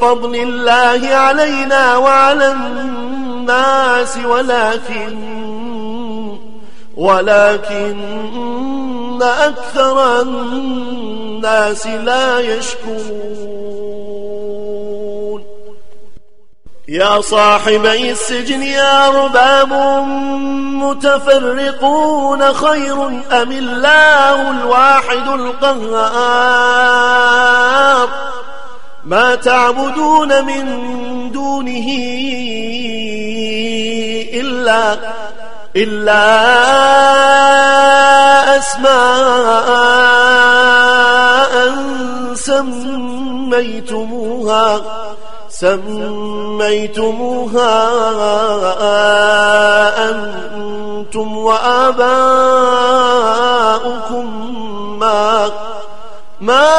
فضل الله علينا وعلى الناس ولكن ولكن أكثر الناس لا يشكرون. يا صاحبي السجن يا أرباب متفرقون خير أم الله الواحد القهار؟ ما تعبدون من دونه إلا إلا أسماء سميتموها سميتموها أنتم وآباؤكم ما ما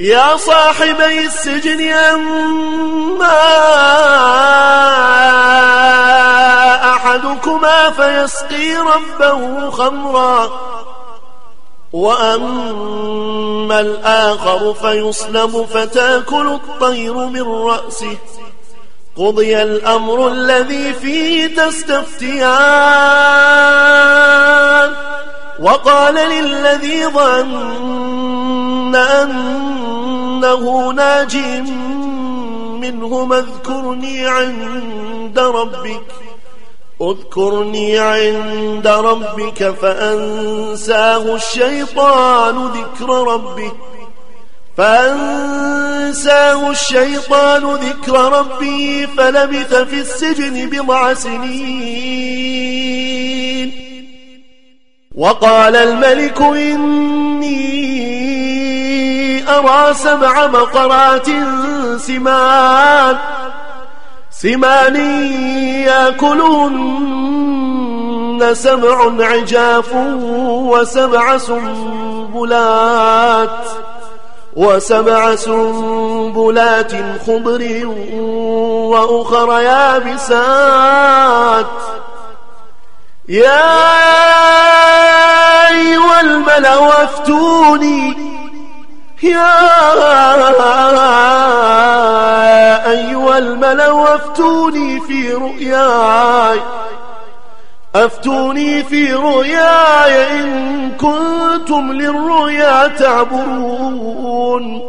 يا صاحبي السجن أما أحدكما فيسقي ربه خمرا وأما الآخر فيصلب فتأكل الطير من رأسه. قضي الأمر الذي فيه تستفتيان وقال للذي ظن أنه ناج منه اذكرني عند ربك. اذكرني عند ربك فأنساه الشيطان ذكر ربه. فأنساه الشيطان ذكر ربه فلبث في السجن بضع سنين. وقال الملك إني أرى سبع بقرات سمان. سمان ياكلون سبع عجاف وسبع سنبلات. وسبع سنبلات خضر وأخر يابسات. يا أيها الملأ افتوني يا أيها الملأ أفتوني في رؤياي. أفتوني في رؤياي إن كنتم للرؤيا تعبرون.